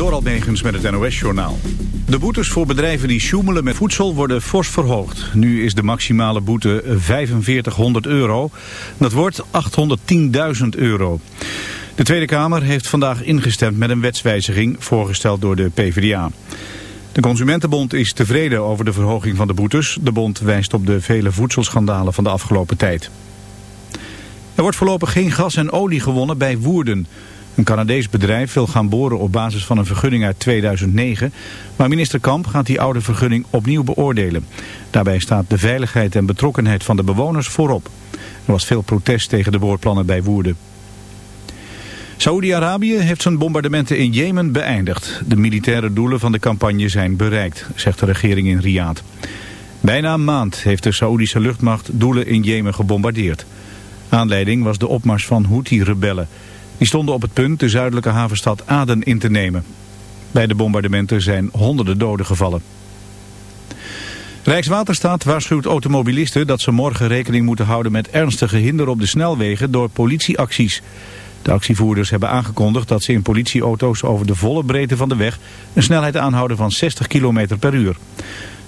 Door Almegens met het NOS-journaal. De boetes voor bedrijven die sjoemelen met voedsel worden fors verhoogd. Nu is de maximale boete 4500 euro. Dat wordt 810.000 euro. De Tweede Kamer heeft vandaag ingestemd met een wetswijziging voorgesteld door de PvdA. De Consumentenbond is tevreden over de verhoging van de boetes. De bond wijst op de vele voedselschandalen van de afgelopen tijd. Er wordt voorlopig geen gas en olie gewonnen bij Woerden. Een Canadees bedrijf wil gaan boren op basis van een vergunning uit 2009. Maar minister Kamp gaat die oude vergunning opnieuw beoordelen. Daarbij staat de veiligheid en betrokkenheid van de bewoners voorop. Er was veel protest tegen de boorplannen bij Woerden. Saoedi-Arabië heeft zijn bombardementen in Jemen beëindigd. De militaire doelen van de campagne zijn bereikt, zegt de regering in Riyadh. Bijna een maand heeft de Saoedische luchtmacht doelen in Jemen gebombardeerd. Aanleiding was de opmars van Houthi-rebellen. Die stonden op het punt de zuidelijke havenstad Aden in te nemen. Bij de bombardementen zijn honderden doden gevallen. Rijkswaterstaat waarschuwt automobilisten dat ze morgen rekening moeten houden met ernstige hinder op de snelwegen door politieacties. De actievoerders hebben aangekondigd dat ze in politieauto's over de volle breedte van de weg een snelheid aanhouden van 60 km per uur.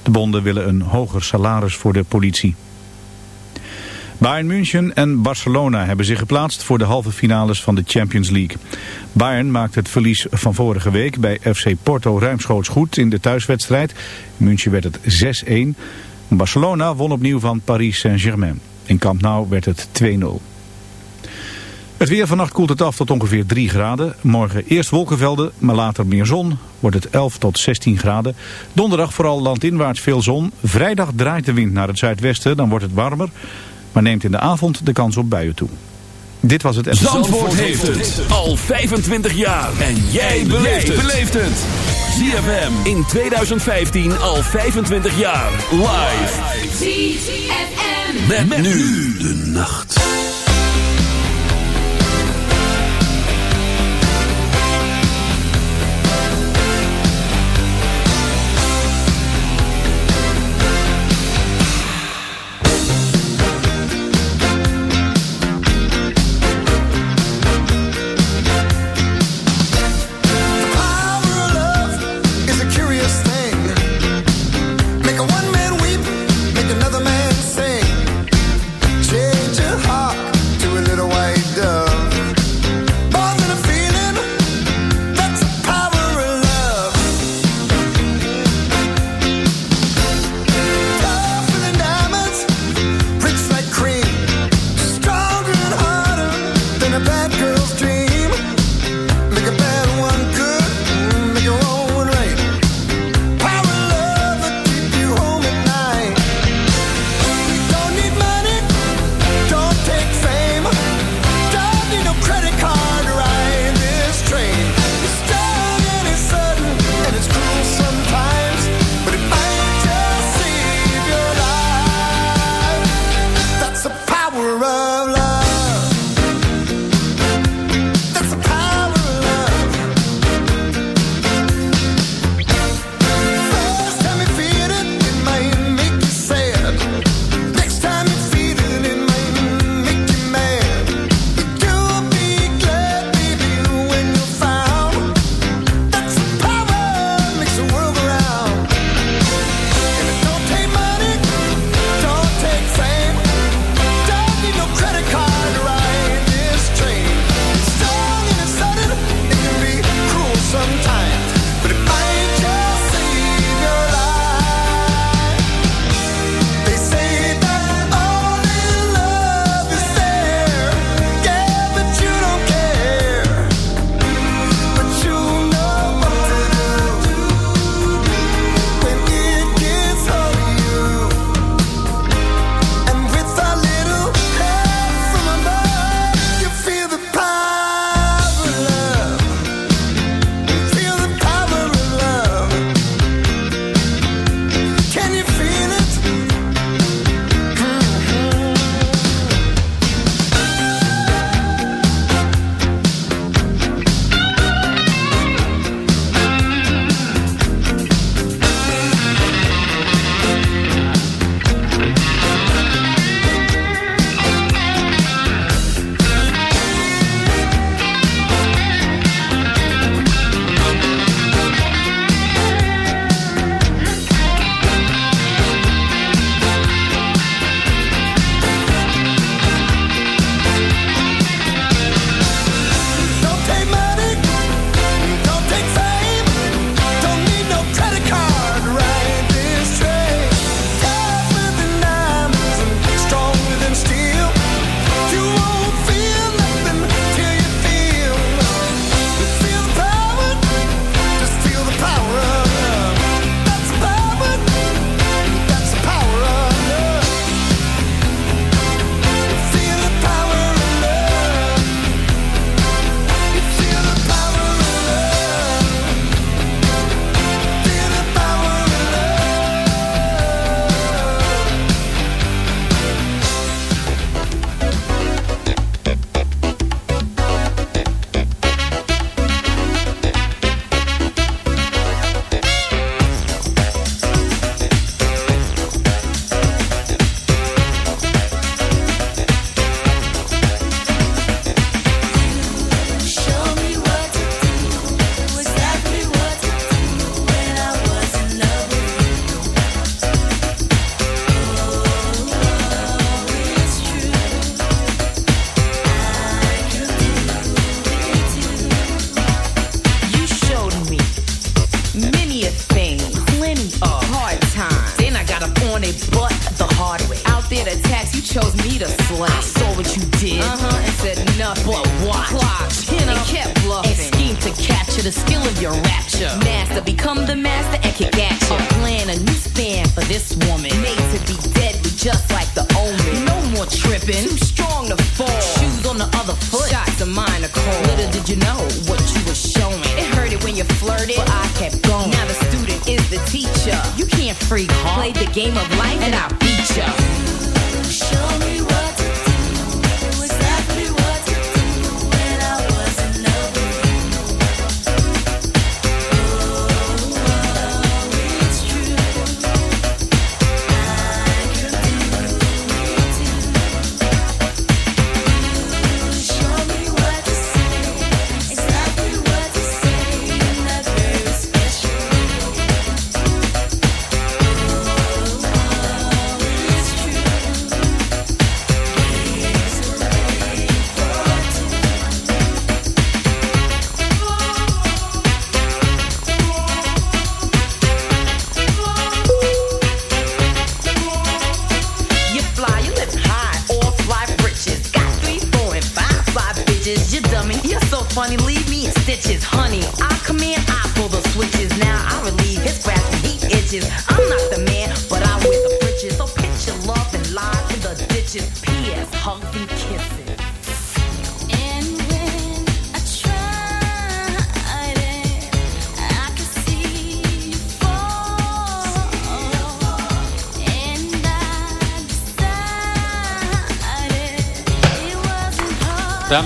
De bonden willen een hoger salaris voor de politie. Bayern München en Barcelona hebben zich geplaatst voor de halve finales van de Champions League. Bayern maakt het verlies van vorige week bij FC Porto ruimschoots goed in de thuiswedstrijd. In München werd het 6-1. Barcelona won opnieuw van Paris Saint-Germain. In Camp Nou werd het 2-0. Het weer vannacht koelt het af tot ongeveer 3 graden. Morgen eerst wolkenvelden, maar later meer zon. Wordt het 11 tot 16 graden. Donderdag vooral landinwaarts veel zon. Vrijdag draait de wind naar het zuidwesten, dan wordt het warmer maar neemt in de avond de kans op buien toe. Dit was het... Zandvoort, Zandvoort heeft het al 25 jaar. En jij beleeft het. ZFM in 2015 al 25 jaar. Live. ZFM. Met, met nu de nacht.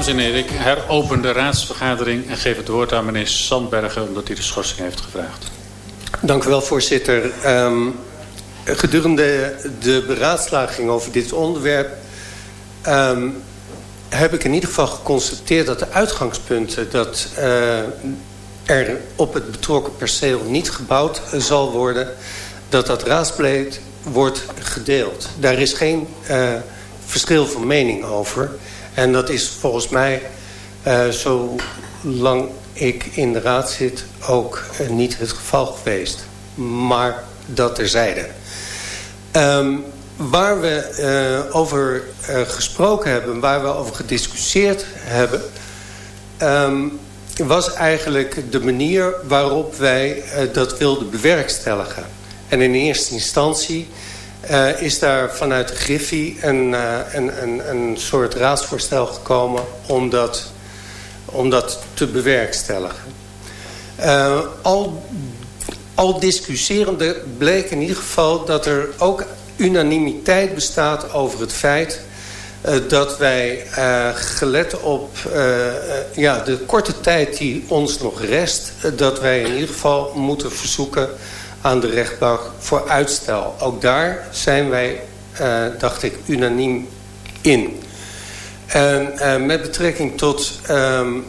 Ik heropen de raadsvergadering en geef het woord aan meneer Sandbergen omdat hij de schorsing heeft gevraagd. Dank u wel, voorzitter. Um, gedurende de beraadslaging over dit onderwerp um, heb ik in ieder geval geconstateerd dat de uitgangspunten dat uh, er op het betrokken perceel niet gebouwd zal worden, dat dat raadsbeleid wordt gedeeld. Daar is geen uh, verschil van mening over. En dat is volgens mij, uh, zolang ik in de raad zit, ook uh, niet het geval geweest. Maar dat terzijde. Um, waar we uh, over gesproken hebben, waar we over gediscussieerd hebben... Um, was eigenlijk de manier waarop wij dat wilden bewerkstelligen. En in eerste instantie uh, is daar vanuit Griffie een, uh, een, een, een soort raadsvoorstel gekomen om dat, om dat te bewerkstelligen. Uh, al, al discussierende bleek in ieder geval dat er ook unanimiteit bestaat over het feit dat wij gelet op ja, de korte tijd die ons nog rest... dat wij in ieder geval moeten verzoeken aan de rechtbank voor uitstel. Ook daar zijn wij, uh, dacht ik, unaniem in. En uh, met betrekking tot um,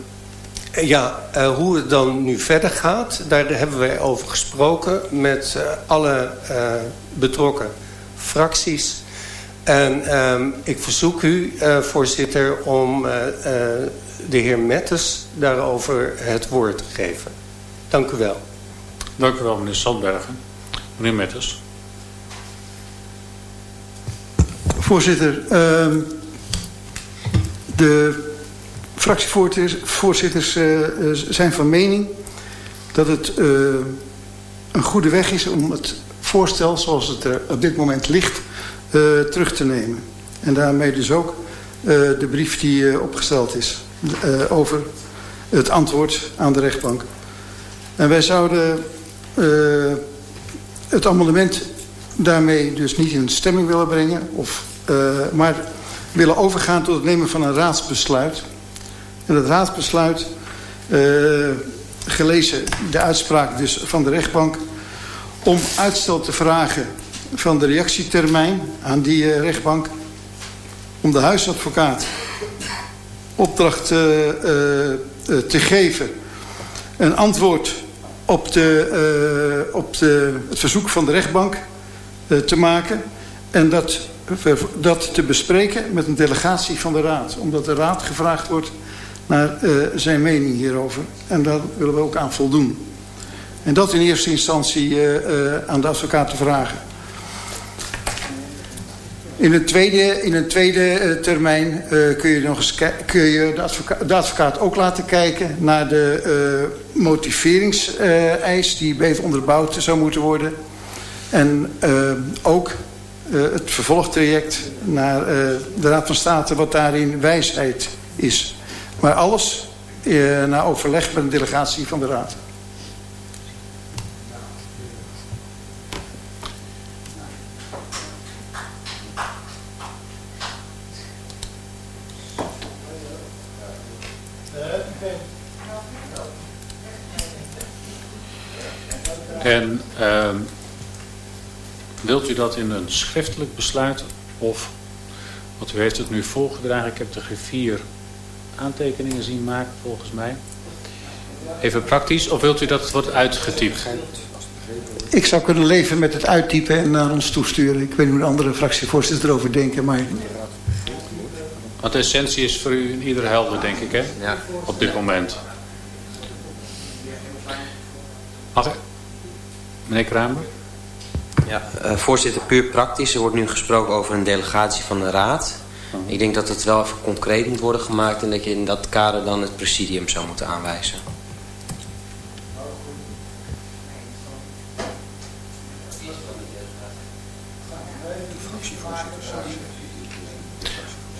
ja, uh, hoe het dan nu verder gaat... daar hebben wij over gesproken met alle betrokken fracties... En um, ik verzoek u, voorzitter, om de heer Mettes daarover het woord te geven. Dank u wel. Dank u wel, meneer Sandbergen. Meneer Metters. Voorzitter, uh, de fractievoorzitters uh, zijn van mening dat het uh, een goede weg is om het voorstel zoals het er op dit moment ligt terug te nemen. En daarmee dus ook de brief die opgesteld is over het antwoord aan de rechtbank. En wij zouden uh, het amendement daarmee dus niet in stemming willen brengen. Of, uh, maar willen overgaan tot het nemen van een raadsbesluit. En dat raadsbesluit, uh, gelezen de uitspraak dus van de rechtbank... om uitstel te vragen van de reactietermijn aan die rechtbank... om de huisadvocaat opdracht te geven... een antwoord op, de, uh, op de, het verzoek van de rechtbank uh, te maken. En dat, dat te bespreken met een delegatie van de raad. Omdat de raad gevraagd wordt naar uh, zijn mening hierover. En daar willen we ook aan voldoen. En dat in eerste instantie aan de advocaat te vragen. In een tweede, in een tweede termijn kun je, nog eens kun je de, advocaat, ook laten kijken... naar de motiveringseis die beter onderbouwd zou moeten worden. En ook het vervolgtraject naar de Raad van State... wat daarin wijsheid is. Maar alles na overleg met een delegatie van de Raad. En uh, wilt u dat in een schriftelijk besluit of, want u heeft het nu voorgedragen, ik heb er vier aantekeningen zien maken volgens mij. Even praktisch, of wilt u dat het wordt uitgetypt? Ik zou kunnen leven met het uittypen en naar ons toesturen. Ik weet niet hoe de andere fractievoorzitters erover denken, maar... Want de essentie is voor u in ieder helder, denk ik, hè? Ja. Op dit moment. Mag ik? Meneer Kramer? Ja, uh, voorzitter, puur praktisch. Er wordt nu gesproken over een delegatie van de Raad. Oh. Ik denk dat het wel even concreet moet worden gemaakt... en dat je in dat kader dan het presidium zou moeten aanwijzen.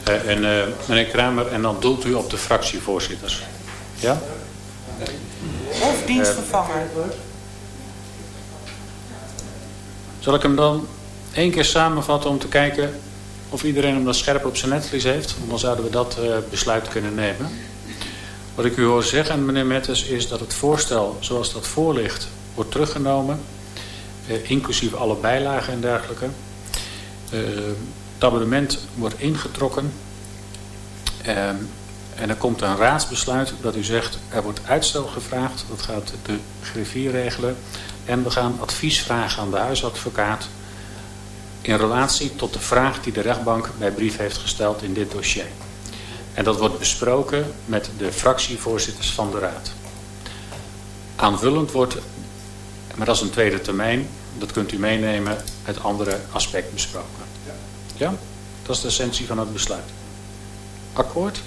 Uh, en uh, meneer Kramer, en dan doelt u op de fractievoorzitters. Ja? Of dienstvervanger. Zal ik hem dan één keer samenvatten om te kijken of iedereen hem dan scherp op zijn netvlies heeft? Want dan zouden we dat uh, besluit kunnen nemen. Wat ik u hoor zeggen, meneer Mettes, is dat het voorstel zoals dat voor ligt wordt teruggenomen. Uh, inclusief alle bijlagen en dergelijke. Uh, het abonnement wordt ingetrokken. en er komt een raadsbesluit dat u zegt er wordt uitstel gevraagd. Dat gaat de griffier regelen. En we gaan advies vragen aan de huisadvocaat in relatie tot de vraag die de rechtbank bij brief heeft gesteld in dit dossier. En dat wordt besproken met de fractievoorzitters van de raad. Aanvullend wordt, maar dat is een tweede termijn, dat kunt u meenemen, het andere aspect besproken. Ja? Dat is de essentie van het besluit. Akkoord?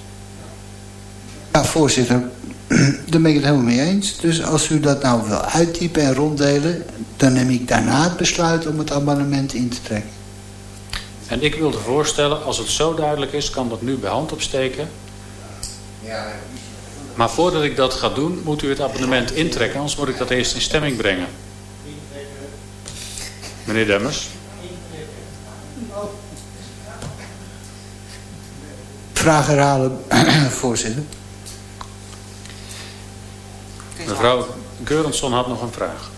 Ja, voorzitter. Daar ben ik het helemaal mee eens. Dus als u dat nou wil uittypen en ronddelen... dan neem ik daarna het besluit om het abonnement in te trekken. En ik wilde voorstellen, als het zo duidelijk is... kan dat nu bij hand opsteken. Maar voordat ik dat ga doen, moet u het abonnement intrekken. Anders moet ik dat eerst in stemming brengen. Meneer Demmers. Vraag herhalen, voorzitter. Mevrouw Geurensson had nog een vraag.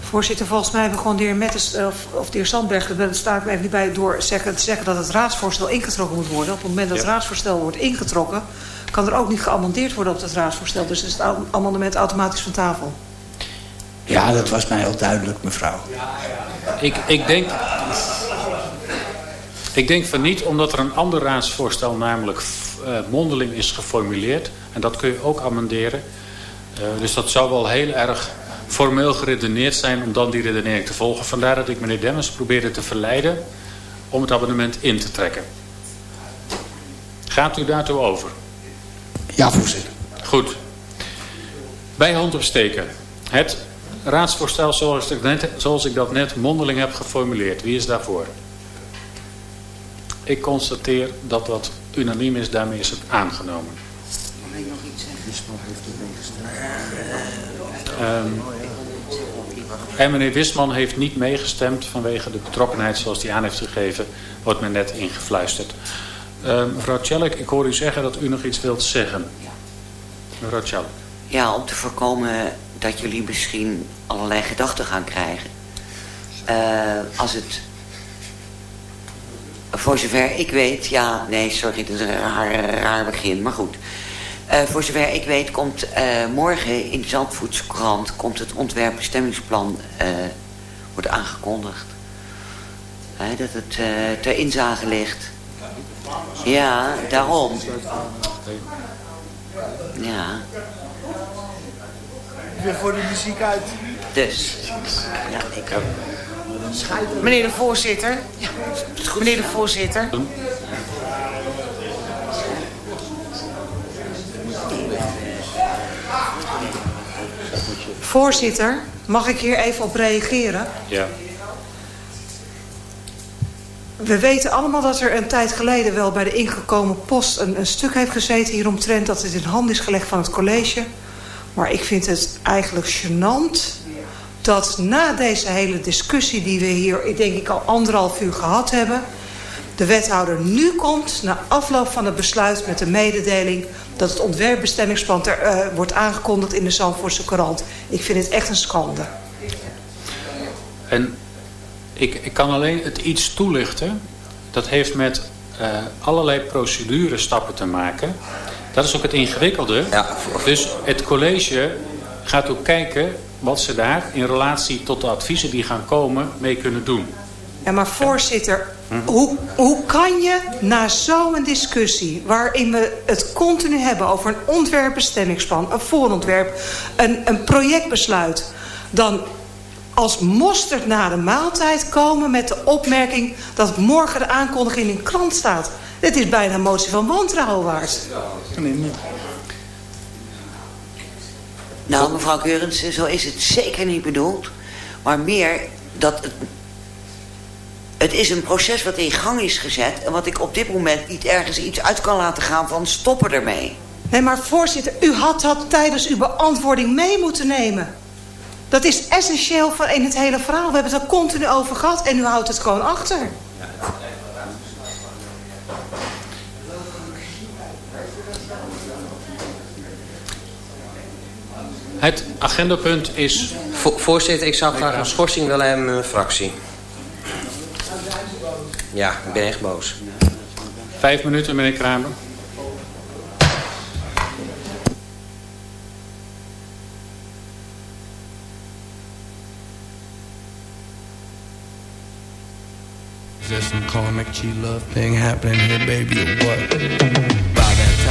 Voorzitter, volgens mij begon de heer Mettes, of, of de heer Sandberg, daar sta ik me even niet bij, door zeggen, te zeggen dat het raadsvoorstel ingetrokken moet worden. Op het moment dat het raadsvoorstel wordt ingetrokken, kan er ook niet geamendeerd worden op het raadsvoorstel. Dus is het amendement automatisch van tafel. Ja, dat was mij al duidelijk, mevrouw. Ik, ik denk... Ik denk van niet, omdat er een ander raadsvoorstel namelijk uh, mondeling is geformuleerd. En dat kun je ook amenderen. Uh, dus dat zou wel heel erg formeel geredeneerd zijn om dan die redenering te volgen. Vandaar dat ik meneer Demmers probeerde te verleiden om het abonnement in te trekken. Gaat u daartoe over? Ja, voorzitter. Goed. Bij hand opsteken. Het raadsvoorstel zoals ik, net, zoals ik dat net mondeling heb geformuleerd. Wie is daarvoor? Ik constateer dat dat unaniem is, daarmee is het aangenomen. Mag ik nog iets zeggen? Wisman heeft meegestemd. Um, en meneer Wisman heeft niet meegestemd vanwege de betrokkenheid zoals hij aan heeft gegeven, wordt me net ingefluisterd. Uh, mevrouw Tjellik, ik hoor u zeggen dat u nog iets wilt zeggen. Ja. Mevrouw Tjellik. Ja, om te voorkomen dat jullie misschien allerlei gedachten gaan krijgen. Uh, als het voor zover ik weet, ja, nee, sorry, dat is een raar, raar begin, maar goed. Uh, voor zover ik weet komt uh, morgen in de Zandvoetskrant komt het ontwerpbestemmingsplan uh, wordt aangekondigd. dat het ter inzage ligt. Ja, daarom. Ja. Weer voor de muziek uit. Dus, ja, ik... Meneer de voorzitter. Ja, meneer de voorzitter. Voorzitter, mag ik hier even op reageren? Ja. We weten allemaal dat er een tijd geleden wel bij de ingekomen post... een, een stuk heeft gezeten hieromtrent dat het in hand is gelegd van het college. Maar ik vind het eigenlijk gênant dat na deze hele discussie die we hier, ik denk ik al anderhalf uur gehad hebben... de wethouder nu komt, na afloop van het besluit met de mededeling... dat het ontwerpbestemmingsplan ter, uh, wordt aangekondigd in de Zandvoortse krant. Ik vind het echt een schande. En ik, ik kan alleen het iets toelichten. Dat heeft met uh, allerlei procedurestappen te maken. Dat is ook het ingewikkelde. Ja. Dus het college gaat ook kijken wat ze daar in relatie tot de adviezen die gaan komen mee kunnen doen. Ja, maar voorzitter, hoe, hoe kan je na zo'n discussie... waarin we het continu hebben over een ontwerpbestemmingsplan... een voorontwerp, een, een projectbesluit... dan als mosterd na de maaltijd komen met de opmerking... dat morgen de aankondiging in de krant staat. Dit is bijna een motie van wantrouwen waard. Nee, nee. Nou, mevrouw Keurens, zo is het zeker niet bedoeld. Maar meer dat het, het is een proces wat in gang is gezet... en wat ik op dit moment niet ergens iets uit kan laten gaan van stoppen ermee. Nee, maar voorzitter, u had dat tijdens uw beantwoording mee moeten nemen. Dat is essentieel voor in het hele verhaal. We hebben het er continu over gehad en u houdt het gewoon achter. Het agendapunt is... Vo voorzitter, ik zou graag een schorsing willen hebben met mijn fractie. Ja, ik ben echt boos. Vijf minuten, meneer Kramer. There's some karmic G-love thing happening here, baby, or what?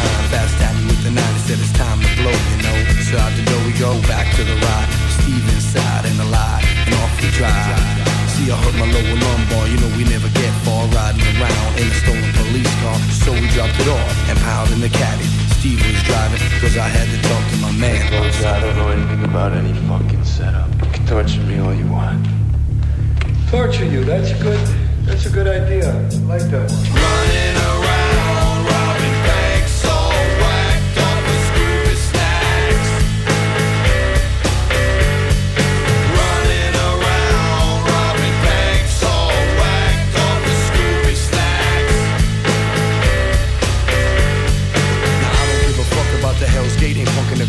By that time, fast time with the 90 said it's time to blow, you know. So out the door we go, back to the ride. Steve inside and alive, and off we drive. See, I hurt my lower lumbar, you know we never get far riding around in a stolen police car. So we dropped it off and piled in the caddy. Steve was driving, cause I had to talk to my man. Folks, I don't know anything about any fucking setup. You can torture me all you want. Torture you, that's a good. That's a good idea. I like that one. Running around,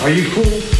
Are you cool?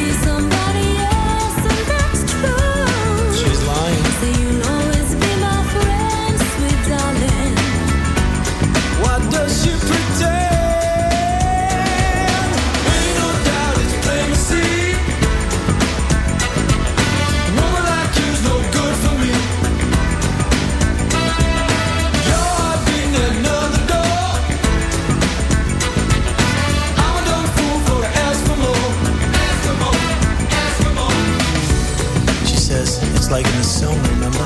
like in the song, remember?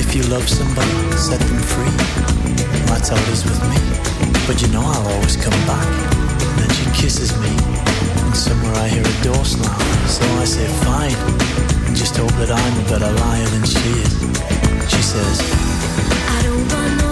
If you love somebody, set them free. That's is with me. But you know I'll always come back. Then she kisses me. And somewhere I hear a door slam. So I say fine. And just hope that I'm a better liar than she is. She says, I don't want nobody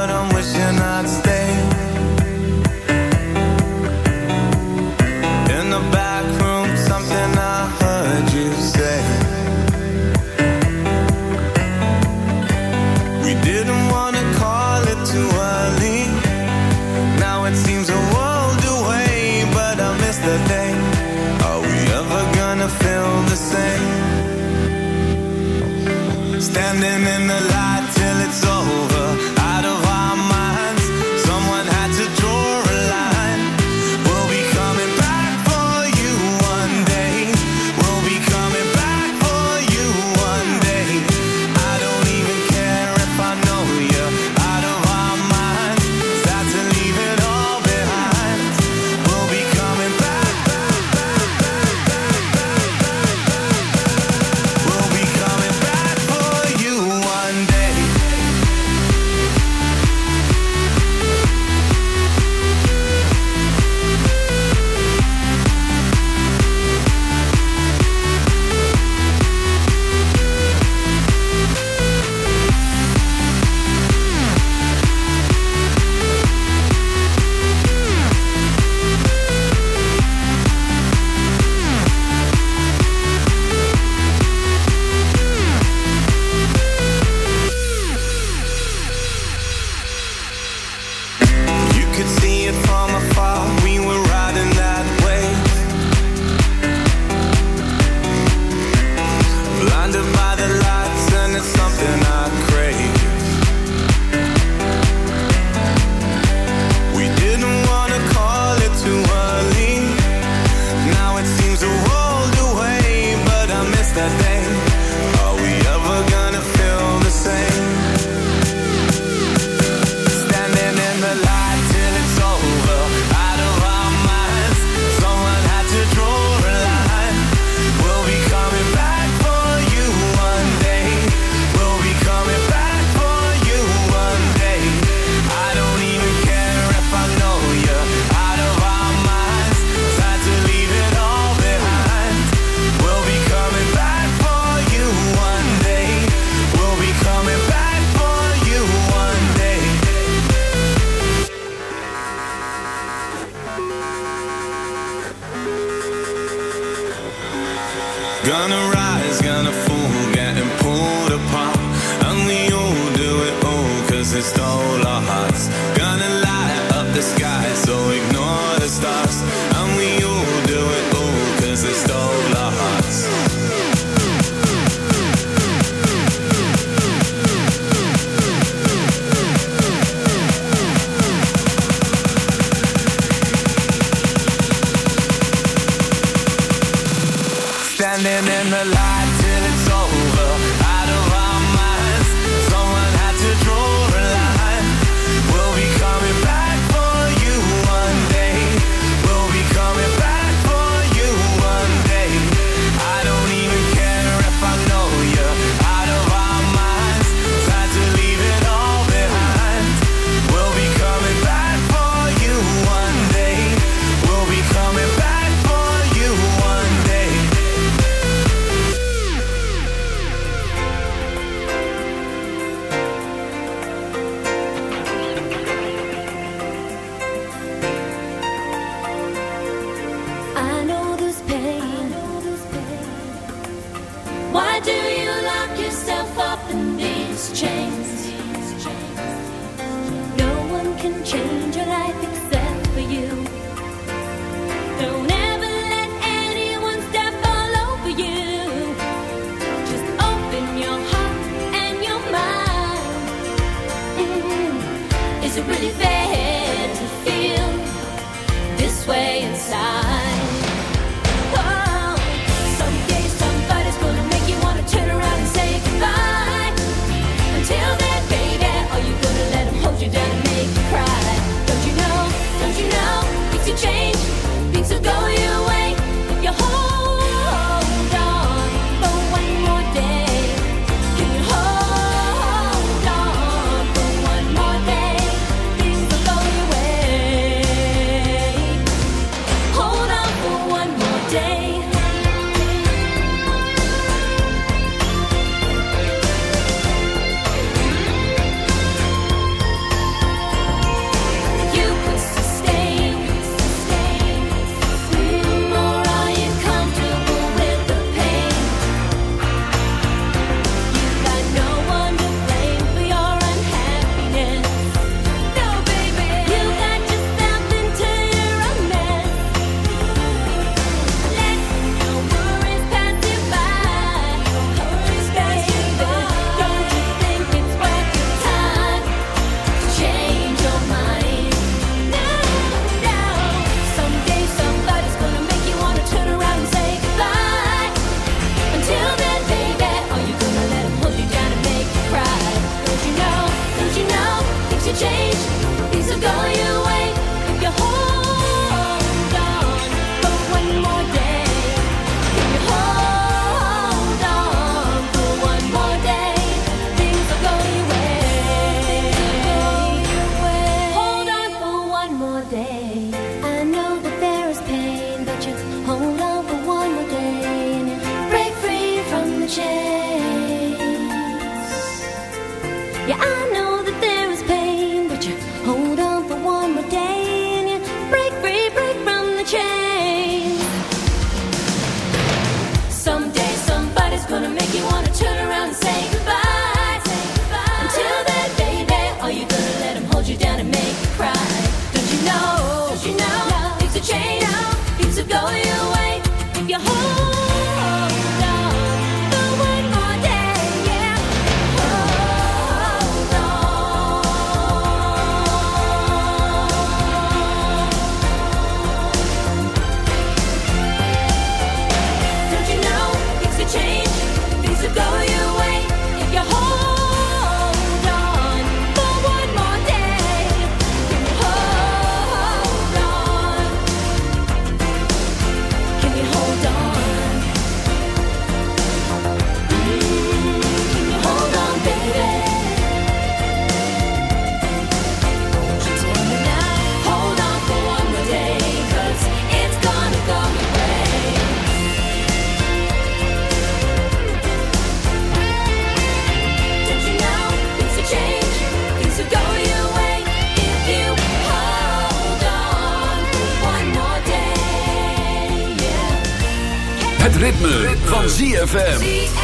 ritme, van ZFM.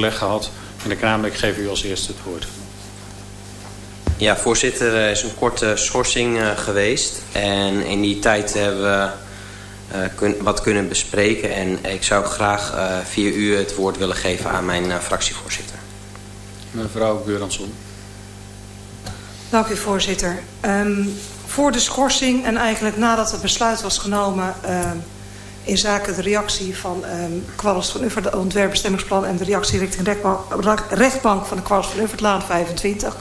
Overleg gehad. Meneer Kramer, ik geef u als eerste het woord. Ja, voorzitter, er is een korte schorsing uh, geweest. En in die tijd hebben we uh, kun, wat kunnen bespreken. En ik zou graag uh, via u het woord willen geven aan mijn fractievoorzitter. Mevrouw Geuransson. Dank u, voorzitter. Um, voor de schorsing en eigenlijk nadat het besluit was genomen... In zaken de reactie van um, Kwalles van ontwerpbestemmingsplan... en de reactie richting rechtbank, van de Kwalles van Uffertlaan 25...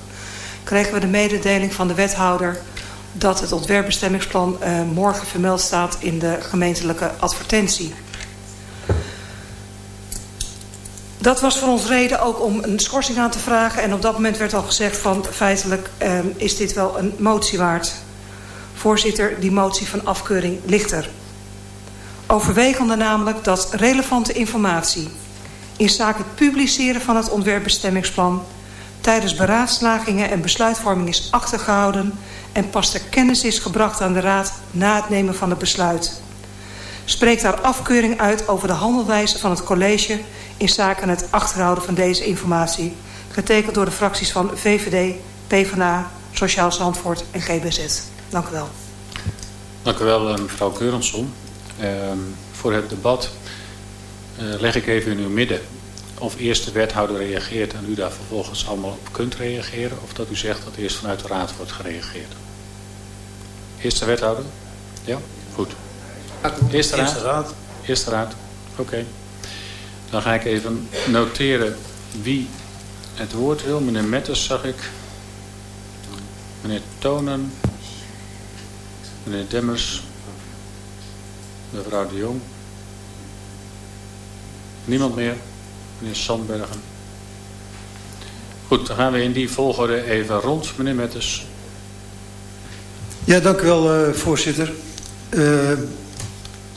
kregen we de mededeling van de wethouder... dat het ontwerpbestemmingsplan uh, morgen vermeld staat in de gemeentelijke advertentie. Dat was voor ons reden ook om een schorsing aan te vragen. En op dat moment werd al gezegd van feitelijk um, is dit wel een motie waard. Voorzitter, die motie van afkeuring ligt er. Overwegende namelijk dat relevante informatie in zaken het publiceren van het ontwerpbestemmingsplan tijdens beraadslagingen en besluitvorming is achtergehouden en pas ter kennis is gebracht aan de Raad na het nemen van het besluit. Spreekt daar afkeuring uit over de handelwijze van het college in zaken het achterhouden van deze informatie, getekend door de fracties van VVD, PvdA, Sociaal Zandvoort en GBZ. Dank u wel. Dank u wel, mevrouw Keurensson. Uh, voor het debat uh, leg ik even in uw midden of eerst de wethouder reageert en u daar vervolgens allemaal op kunt reageren, of dat u zegt dat eerst vanuit de raad wordt gereageerd. Eerste wethouder? Ja? Goed. Eerste raad? Eerste raad. Eerste raad. Oké. Okay. Dan ga ik even noteren wie het woord wil. Meneer Metters zag ik. Meneer Tonen. Meneer Demmers. Mevrouw de Jong. Niemand meer. Meneer Sandbergen. Goed, dan gaan we in die volgorde even rond. Meneer Metters. Ja, dank u wel, uh, voorzitter. Uh,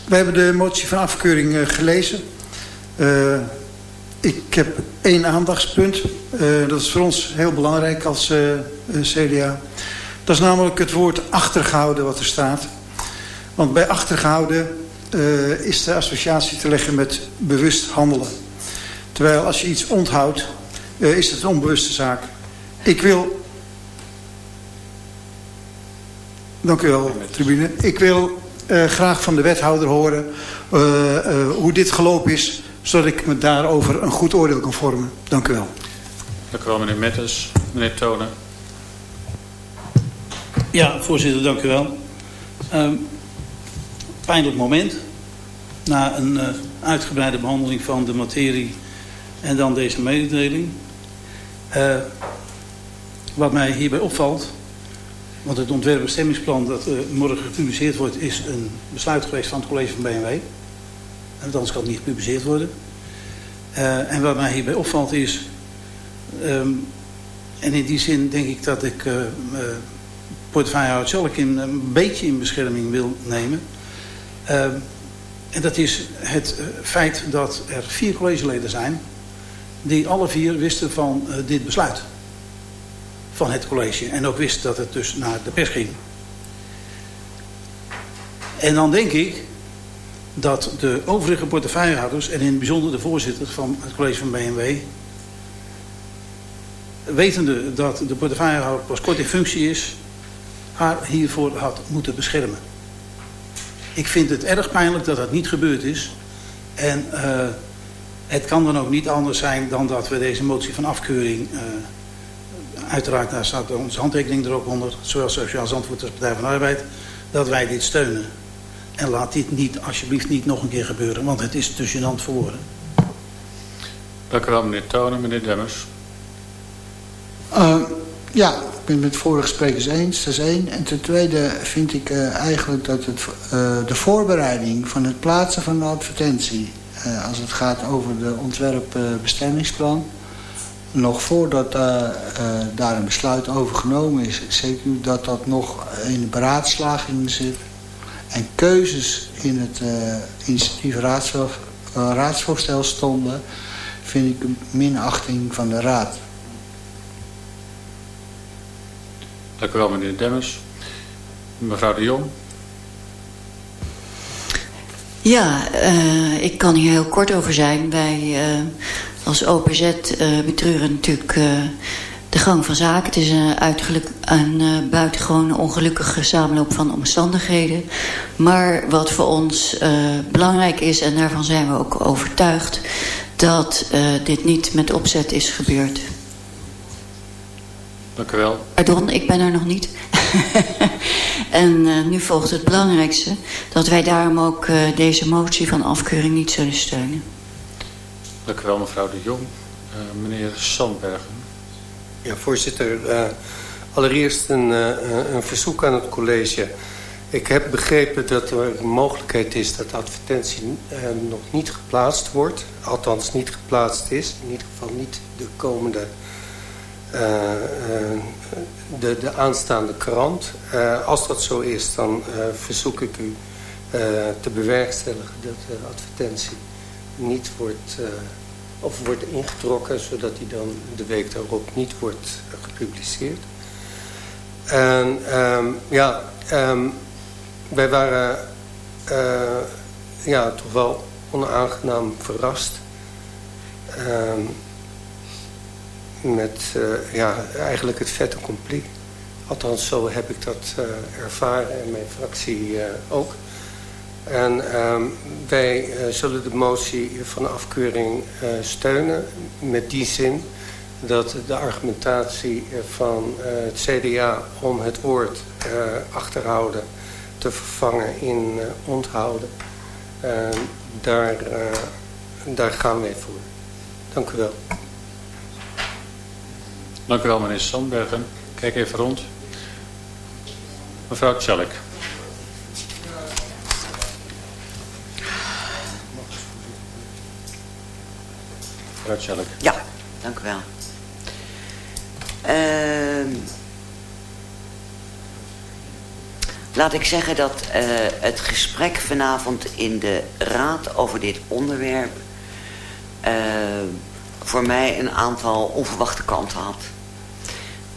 wij hebben de motie van afkeuring uh, gelezen. Ik heb één aandachtspunt. Dat is voor ons heel belangrijk als CDA. Dat is namelijk het woord achtergehouden wat er staat. Want bij achtergehouden is de associatie te leggen met bewust handelen. Terwijl als je iets onthoudt, is het een onbewuste zaak. Ik wil... Dank u wel, tribune. Ik wil uh, graag van de wethouder horen uh, uh, hoe dit gelopen is, zodat ik me daarover een goed oordeel kan vormen. Dank u wel. Dank u wel, meneer Metters. Meneer Tonen. Ja, voorzitter, dank u wel. Um, pijnlijk moment. Na een uh, uitgebreide behandeling van de materie en dan deze mededeling. Uh, wat mij hierbij opvalt want het ontwerpbestemmingsplan dat uh, morgen gepubliceerd wordt... is een besluit geweest van het college van BMW. En anders kan het niet gepubliceerd worden. En wat mij hierbij opvalt is... Um, en in die zin denk ik dat ik portefeuillehouder zelf een beetje in bescherming wil nemen. Uh, en dat is het feit dat er vier collegeleden zijn... die alle vier wisten van dit besluit van het college. En ook wist dat het dus naar de pers ging. En dan denk ik dat de overige portefeuillehouders... en in het bijzonder de voorzitter van het college van BMW... wetende dat de portefeuillehouder pas kort in functie is... haar hiervoor had moeten beschermen. Ik vind het erg pijnlijk dat dat niet gebeurd is. En uh, het kan dan ook niet anders zijn dan dat we deze motie van afkeuring... Uh, uiteraard, daar staat onze handtekening er ook onder, zowel Sociaal Zandvoort als Partij van de Arbeid, dat wij dit steunen. En laat dit niet, alsjeblieft niet nog een keer gebeuren, want het is te gênant voor woorden. Dank u wel, meneer Tonen. Meneer Demmers. Uh, ja, ik ben het met vorige sprekers eens, dat is één. En ten tweede vind ik uh, eigenlijk dat het, uh, de voorbereiding van het plaatsen van de advertentie... als het gaat over de ontwerpbestemmingsplan nog voordat daar een besluit over genomen is, zeker dat dat nog in de beraadslaging zit. En keuzes in het initiatief raadsvoorstel stonden, vind ik een minachting van de raad. Dank u wel, meneer Demmers. Mevrouw de Jong. Ja, uh, ik kan hier heel kort over zijn. Wij uh, als OPZ uh, betreuren natuurlijk de gang van zaken. Het is een, een buitengewoon ongelukkige samenloop van omstandigheden. Maar wat voor ons belangrijk is, en daarvan zijn we ook overtuigd... dat dit niet met opzet is gebeurd. Dank u wel. Pardon, ik ben er nog niet. en uh, nu volgt het belangrijkste. Dat wij daarom ook uh, deze motie van afkeuring niet zullen steunen. Dank u wel mevrouw de Jong. Uh, meneer Sandbergen. Ja voorzitter. allereerst een, een verzoek aan het college. Ik heb begrepen dat er een mogelijkheid is dat de advertentie nog niet geplaatst wordt. Althans niet geplaatst is. In ieder geval niet de komende de, de aanstaande krant. Uh, als dat zo is, dan verzoek ik u te bewerkstelligen dat de advertentie niet wordt, of wordt ingetrokken, zodat die dan de week daarop niet wordt gepubliceerd. En um, ja, um, wij waren ja, toch wel onaangenaam verrast. Um, met uh, ja, eigenlijk het vet accompli. Althans, zo heb ik dat uh, ervaren en mijn fractie uh, ook. En um, wij zullen de motie van afkeuring steunen met die zin dat de argumentatie van het CDA om het woord achterhouden te vervangen in onthouden, daar, daar gaan wij voor. Dank u wel. Dank u wel, meneer Sandbergen. Kijk even rond. Mevrouw Tjallik. Mevrouw Tjallik. Ja, dank u wel. Uh, laat ik zeggen dat uh, het gesprek vanavond in de raad over dit onderwerp... Uh, voor mij een aantal onverwachte kanten had.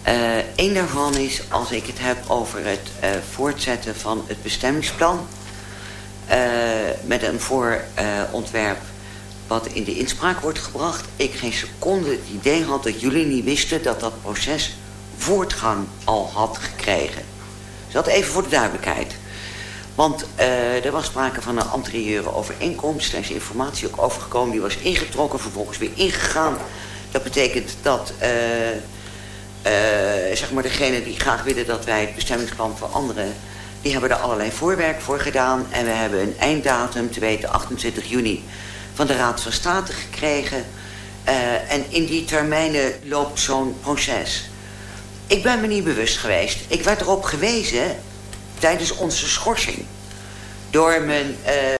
Uh, een daarvan is, als ik het heb over het uh, voortzetten van het bestemmingsplan... Uh, met een voorontwerp wat in de inspraak wordt gebracht... ik geen seconde het idee had dat jullie niet wisten... dat dat proces voortgang al had gekregen. Dus dat even voor de duidelijkheid. Want er was sprake van een anterieure overeenkomst. Er is informatie ook overgekomen. Die was ingetrokken, vervolgens weer ingegaan. Dat betekent dat... Uh, zeg maar degene die graag willen dat wij het bestemmingsplan veranderen... die hebben er allerlei voorwerk voor gedaan. En we hebben een einddatum, te weten 28 juni, van de Raad van State gekregen. Uh, en in die termijnen loopt zo'n proces. Ik ben me niet bewust geweest. Ik werd erop gewezen tijdens onze schorsing. Door mijn...